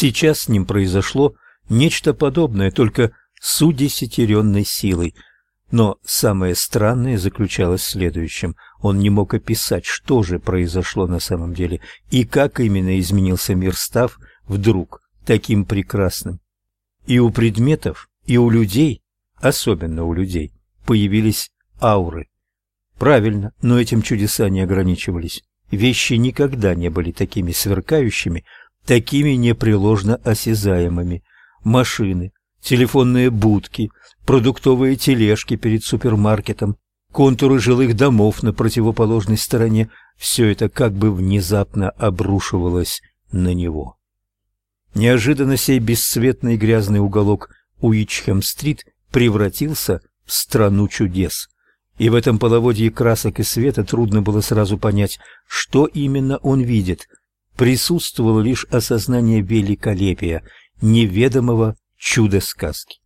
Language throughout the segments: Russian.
Сейчас с ним произошло нечто подобное, только с удесятеренной силой. Но самое странное заключалось в следующем. Он не мог описать, что же произошло на самом деле и как именно изменился мир, став вдруг таким прекрасным. И у предметов, и у людей, особенно у людей, появились ауры. Правильно, но этим чудеса не ограничивались. Вещи никогда не были такими сверкающими, такими непреложно осязаемыми. Машины, телефонные будки, продуктовые тележки перед супермаркетом, контуры жилых домов на противоположной стороне – все это как бы внезапно обрушивалось на него. Неожиданно сей бесцветный грязный уголок Уичхэм-стрит превратился в страну чудес. И в этом половодье красок и света трудно было сразу понять, что именно он видит. Присутствовало лишь осознание великолепия, неведомого чуда сказки.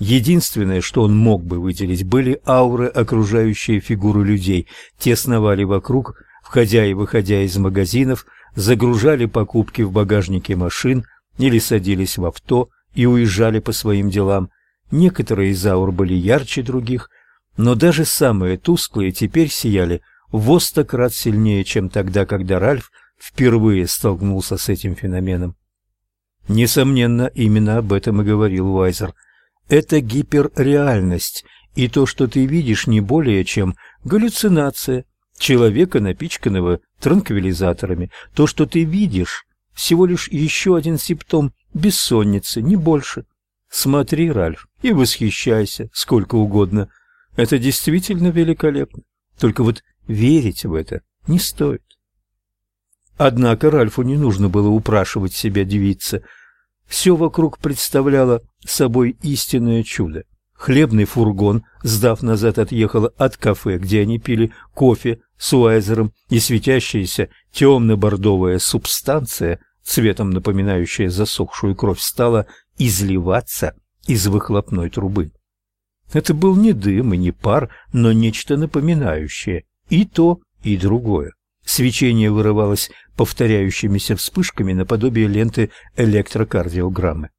Единственное, что он мог бы выделить, были ауры, окружающие фигуры людей. Те сновали вокруг, входя и выходя из магазинов, загружали покупки в багажники машин или садились в авто и уезжали по своим делам. Некоторые из аур были ярче других, но даже самые тусклые теперь сияли в сто крат сильнее, чем тогда, когда Ральф впервые столкнулся с этим феноменом. Несомненно, именно об этом и говорил Уайзер. Это гиперреальность, и то, что ты видишь, не более чем галлюцинация человека, напичканного транквилизаторами. То, что ты видишь, всего лишь еще один симптом бессонницы, не больше. Смотри, Ральф, и восхищайся сколько угодно. Это действительно великолепно. Только вот верить в это не стоит. Однако Ральфу не нужно было упрашивать себя девица. Все вокруг представляло собой истинное чудо. Хлебный фургон, сдав назад, отъехал от кафе, где они пили кофе с Уайзером, и светящаяся темно-бордовая субстанция, цветом напоминающая засохшую кровь, стала изливаться из выхлопной трубы. Это был не дым и не пар, но нечто напоминающее и то, и другое. Свечение вырывалось повторяющимися вспышками наподобие ленты электрокардиограммы.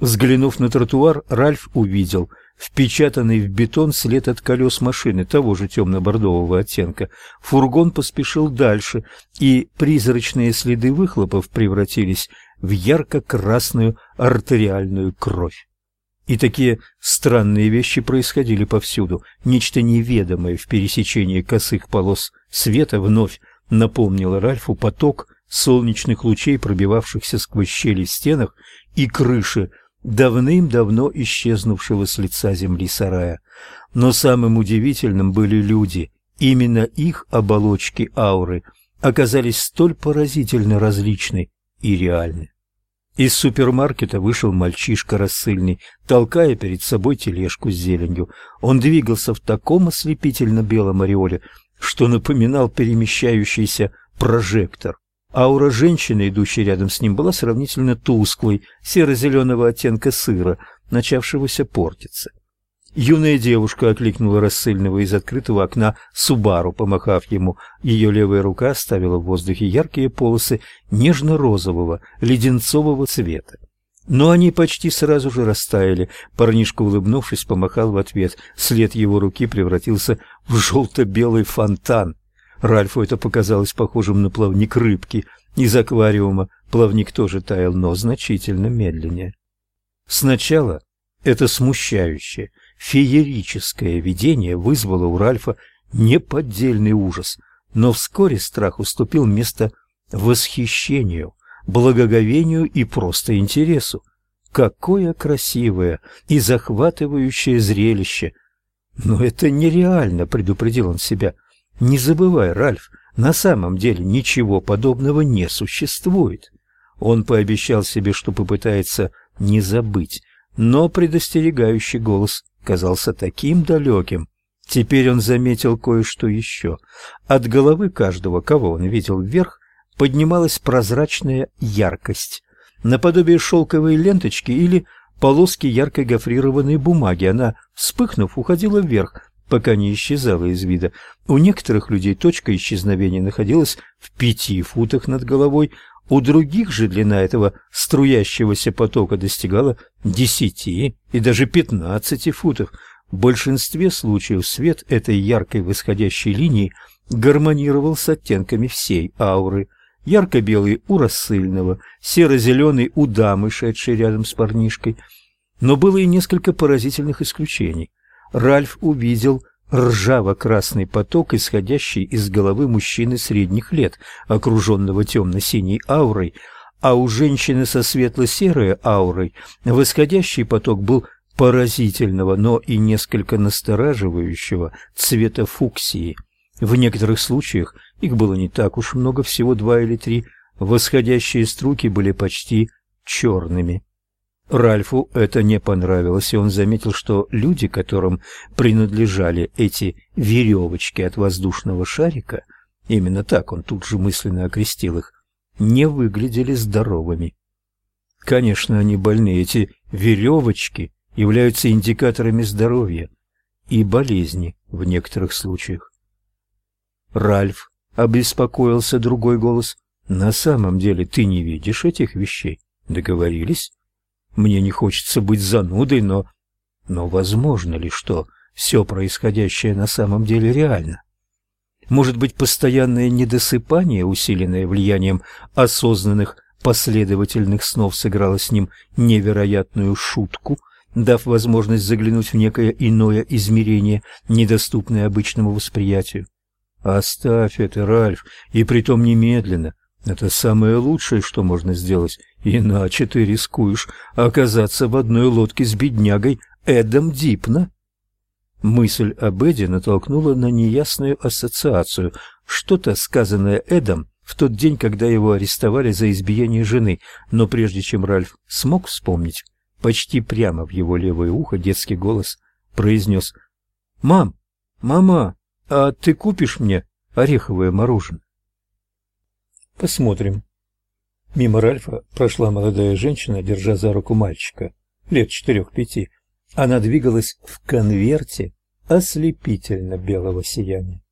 Взглянув на тротуар, Ральф увидел впечатанный в бетон след от колес машины того же темно-бордового оттенка. Фургон поспешил дальше, и призрачные следы выхлопов превратились в ярко-красную артериальную кровь. И такие странные вещи происходили повсюду. Нечто неведомое в пересечении косых полос света вновь напомнило Ральфу поток солнечных лучей, пробивавшихся сквозь щели в стенах и крыши давным-давно исчезнувшего с лица земли сарая. Но самым удивительным были люди. Именно их оболочки ауры оказались столь поразительно различны и реальны. Из супермаркета вышел мальчишка рассыльный, толкая перед собой тележку с зеленью. Он двигался в таком ослепительно белом ореоле, что напоминал перемещающийся прожектор. Аура женщины, идущей рядом с ним, была сравнительно тусклой, серо-зеленого оттенка сыра, начавшегося портиться. Юная девушка окликнула рассыльного из открытого окна Субару, помахав ему. Ее левая рука оставила в воздухе яркие полосы нежно-розового, леденцового цвета. Но они почти сразу же растаяли. Парнишка, улыбнувшись, помахал в ответ. След его руки превратился в желто-белый фонтан. Ральфу это показалось похожим на плавник рыбки из аквариума. Плавник тоже таял, но значительно медленнее. Сначала это смущающее, Феерическое видение вызвало у Ральфа неподдельный ужас, но вскоре страх уступил место восхищению, благоговению и просто интересу. Какое красивое и захватывающее зрелище! Но это нереально, предупредил он себя. Не забывай, Ральф, на самом деле ничего подобного не существует. Он пообещал себе, что попытается не забыть, но предостерегающий голос казался таким далеким. Теперь он заметил кое-что еще. От головы каждого, кого он видел вверх, поднималась прозрачная яркость, наподобие шелковой ленточки или полоски яркой гофрированной бумаги. Она, вспыхнув, уходила вверх, пока не исчезала из вида. У некоторых людей точка исчезновения находилась в пяти футах над головой, У других же длина этого струящегося потока достигала десяти и даже пятнадцати футов. В большинстве случаев свет этой яркой восходящей линии гармонировал с оттенками всей ауры. Ярко-белый у рассыльного, серо-зеленый у дамы, шедшей рядом с парнишкой. Но было и несколько поразительных исключений. Ральф увидел ржаво-красный поток, исходящий из головы мужчины средних лет, окруженного темно-синей аурой, а у женщины со светло-серой аурой восходящий поток был поразительного, но и несколько настораживающего цвета фуксии. В некоторых случаях их было не так уж много, всего два или три, восходящие струки были почти черными. Ральфу это не понравилось, и он заметил, что люди, которым принадлежали эти веревочки от воздушного шарика, именно так он тут же мысленно окрестил их, не выглядели здоровыми. Конечно, они больны, эти веревочки являются индикаторами здоровья и болезни в некоторых случаях. Ральф обеспокоился другой голос. На самом деле ты не видишь этих вещей. Договорились? Мне не хочется быть занудой, но... Но возможно ли, что все происходящее на самом деле реально? Может быть, постоянное недосыпание, усиленное влиянием осознанных последовательных снов, сыграло с ним невероятную шутку, дав возможность заглянуть в некое иное измерение, недоступное обычному восприятию. Оставь это, Ральф, и притом немедленно. Это самое лучшее, что можно сделать, иначе ты рискуешь оказаться в одной лодке с беднягой Эдом Дипна. Мысль об Эде натолкнула на неясную ассоциацию, что-то сказанное Эдом в тот день, когда его арестовали за избиение жены, но прежде чем Ральф смог вспомнить, почти прямо в его левое ухо детский голос произнес «Мам, мама, а ты купишь мне ореховое мороженое?» Посмотрим. Мимо Ральфа прошла молодая женщина, держа за руку мальчика, лет четырех-пяти. Она двигалась в конверте ослепительно белого сияния.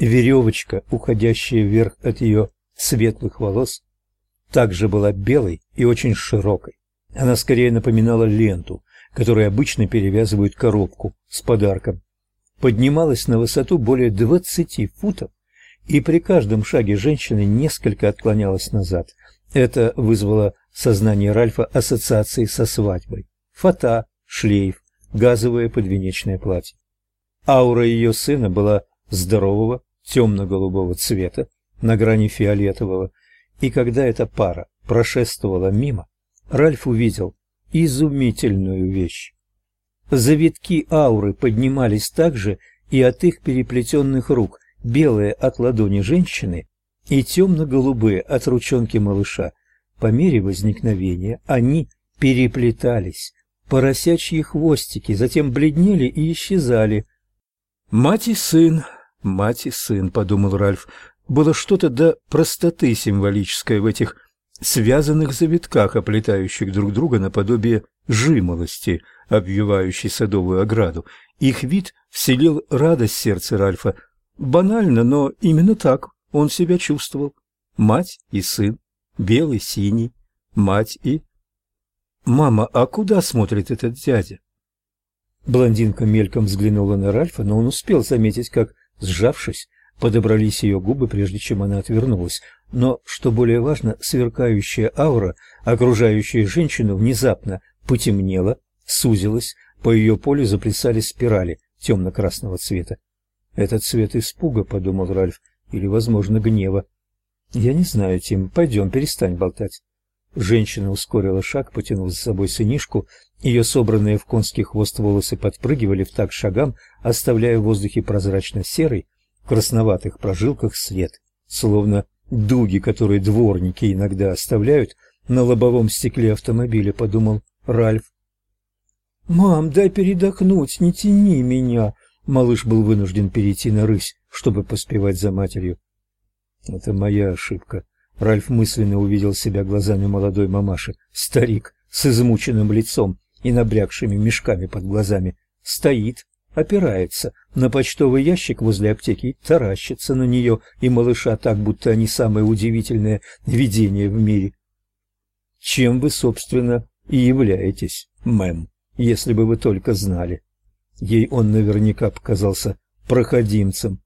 Веревочка, уходящая вверх от ее светлых волос, также была белой и очень широкой. Она скорее напоминала ленту, которой обычно перевязывают коробку с подарком. Поднималась на высоту более двадцати футов и при каждом шаге женщины несколько отклонялась назад. Это вызвало в сознании Ральфа ассоциации со свадьбой. Фата, шлейф, газовое подвенечное платье. Аура ее сына была здорового, темно-голубого цвета, на грани фиолетового, и когда эта пара прошествовала мимо, Ральф увидел изумительную вещь. Завитки ауры поднимались также и от их переплетенных рук, белые от ладони женщины и темно-голубые от ручонки малыша. По мере возникновения они переплетались, поросячьи хвостики, затем бледнели и исчезали. «Мать и сын, мать и сын», — подумал Ральф, — было что-то до простоты символическое в этих связанных завитках, оплетающих друг друга наподобие жимолости, обвивающей садовую ограду. Их вид вселил радость в сердце Ральфа, Банально, но именно так он себя чувствовал. Мать и сын, белый, синий, мать и... «Мама, а куда смотрит этот дядя?» Блондинка мельком взглянула на Ральфа, но он успел заметить, как, сжавшись, подобрались ее губы, прежде чем она отвернулась. Но, что более важно, сверкающая аура, окружающая женщину, внезапно потемнела, сузилась, по ее полю заплясали спирали темно-красного цвета. Этот цвет испуга, подумал Ральф, или, возможно, гнева. Я не знаю, Тим, пойдем, перестань болтать. Женщина ускорила шаг, потянув за собой сынишку. Ее собранные в конский хвост волосы подпрыгивали в такт шагам, оставляя в воздухе прозрачно-серый, в красноватых прожилках свет, словно дуги, которые дворники иногда оставляют на лобовом стекле автомобиля, подумал Ральф. «Мам, дай передохнуть, не тяни меня!» Малыш был вынужден перейти на рысь, чтобы поспевать за матерью. Это моя ошибка. Ральф мысленно увидел себя глазами молодой мамаши. Старик с измученным лицом и набрякшими мешками под глазами стоит, опирается на почтовый ящик возле аптеки, таращится на нее и малыша так, будто они самое удивительное видение в мире. Чем вы, собственно, и являетесь, мэм, если бы вы только знали. Ей он наверняка показался проходимцем.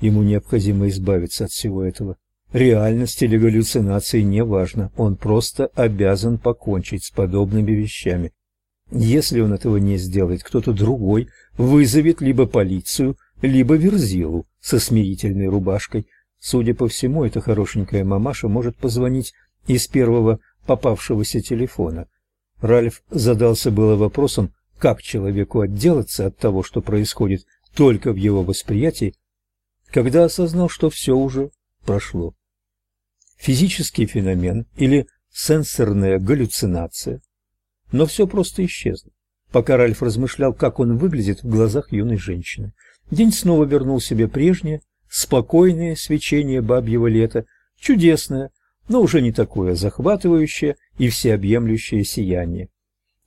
Ему необходимо избавиться от всего этого. Реальность или галлюцинации не важно, он просто обязан покончить с подобными вещами. Если он этого не сделает, кто-то другой вызовет либо полицию, либо верзилу со смирительной рубашкой. Судя по всему, эта хорошенькая мамаша может позвонить из первого попавшегося телефона. Ральф задался было вопросом, как человеку отделаться от того, что происходит только в его восприятии, когда осознал, что все уже прошло. Физический феномен или сенсорная галлюцинация но все просто исчезло. Пока Ральф размышлял, как он выглядит в глазах юной женщины. День снова вернул себе прежнее, спокойное свечение бабьего лета, чудесное, но уже не такое захватывающее и всеобъемлющее сияние.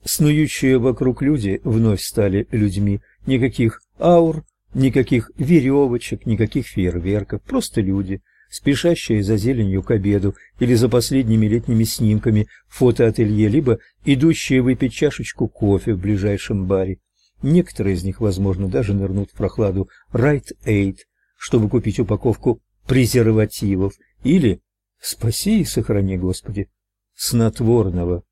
Снующие вокруг люди вновь стали людьми, никаких аур, никаких веревочек, никаких фейерверков, просто люди – спешащие за зеленью к обеду или за последними летними снимками фотоателье, либо идущие выпить чашечку кофе в ближайшем баре. Некоторые из них, возможно, даже нырнут в прохладу Right Aid, чтобы купить упаковку презервативов или, спаси и сохрани, Господи, снотворного.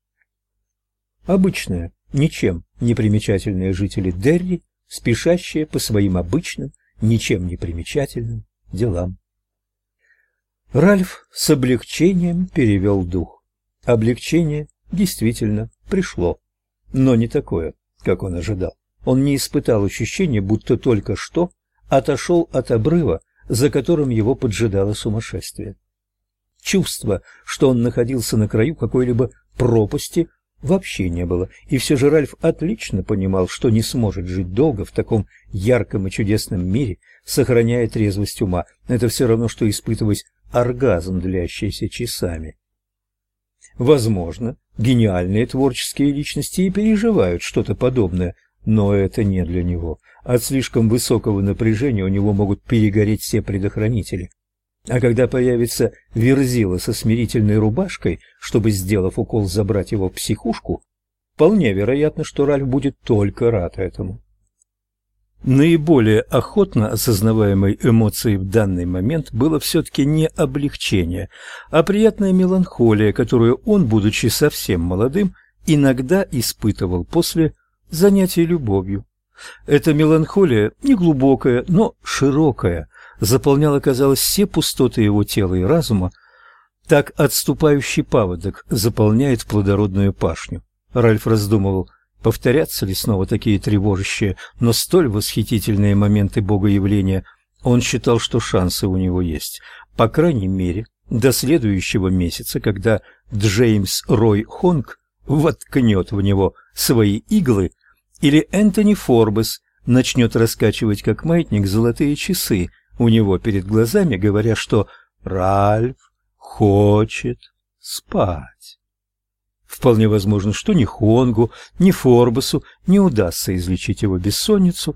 Обычные, ничем не примечательные жители Дерри, спешащие по своим обычным, ничем не примечательным делам. Ральф с облегчением перевел дух. Облегчение действительно пришло, но не такое, как он ожидал. Он не испытал ощущения, будто только что отошел от обрыва, за которым его поджидало сумасшествие. Чувство, что он находился на краю какой-либо пропасти, вообще не было, и все же Ральф отлично понимал, что не сможет жить долго в таком ярком и чудесном мире, сохраняя трезвость ума. Это все равно, что испытывать оргазм, длящийся часами. Возможно, гениальные творческие личности и переживают что-то подобное, но это не для него. От слишком высокого напряжения у него могут перегореть все предохранители. А когда появится Верзила со смирительной рубашкой, чтобы, сделав укол, забрать его в психушку, вполне вероятно, что Ральф будет только рад этому. Наиболее охотно осознаваемой эмоцией в данный момент было все-таки не облегчение, а приятная меланхолия, которую он, будучи совсем молодым, иногда испытывал после занятий любовью. Эта меланхолия, неглубокая, но широкая, заполняла, казалось, все пустоты его тела и разума, так отступающий паводок заполняет плодородную пашню. Ральф раздумывал, Повторятся ли снова такие тревожащие, но столь восхитительные моменты богоявления? Он считал, что шансы у него есть. По крайней мере, до следующего месяца, когда Джеймс Рой Хонг воткнет в него свои иглы, или Энтони Форбес начнет раскачивать как маятник золотые часы у него перед глазами, говоря, что Ральф хочет спать. Вполне возможно, что ни Хонгу, ни Форбасу не удастся излечить его бессонницу,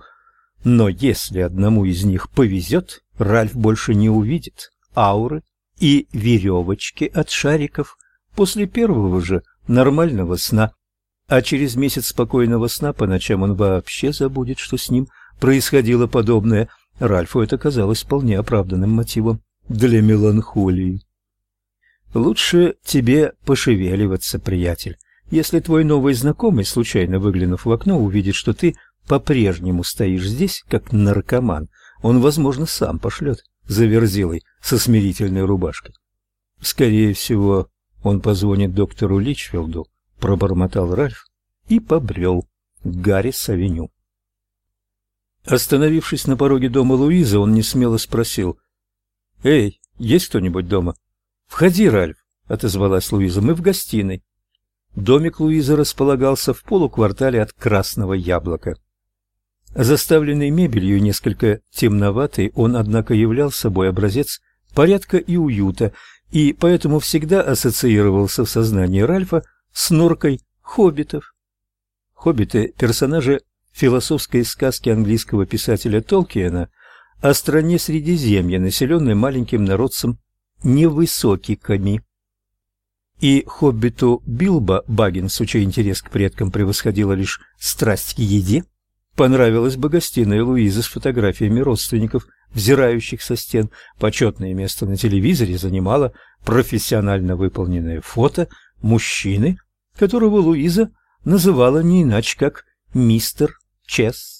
но если одному из них повезет, Ральф больше не увидит ауры и веревочки от шариков после первого же нормального сна, а через месяц спокойного сна по ночам он вообще забудет, что с ним происходило подобное. Ральфу это казалось вполне оправданным мотивом для меланхолии. Лучше тебе пошевеливаться, приятель. Если твой новый знакомый, случайно выглянув в окно, увидит, что ты по-прежнему стоишь здесь, как наркоман, он, возможно, сам пошлет за верзилой со смирительной рубашкой. Скорее всего, он позвонит доктору Личфилду, пробормотал Ральф и побрел к Гаррис-авеню. Остановившись на пороге дома Луизы, он несмело спросил: "Эй, есть кто-нибудь дома?" «Входи, Ральф», — отозвалась Луиза, — «мы в гостиной». Домик Луизы располагался в полуквартале от Красного Яблока. Заставленный мебелью несколько темноватый, он, однако, являл собой образец порядка и уюта, и поэтому всегда ассоциировался в сознании Ральфа с норкой хоббитов. Хоббиты – персонажи философской сказки английского писателя Толкиена о стране Средиземья, населенной маленьким народцем невысокиками. И хоббиту Билбо Баггинсу, чей интерес к предкам превосходила лишь страсть к еде, понравилась бы гостиная Луизы с фотографиями родственников, взирающих со стен. Почетное место на телевизоре занимало профессионально выполненное фото мужчины, которого Луиза называла не иначе как мистер chess.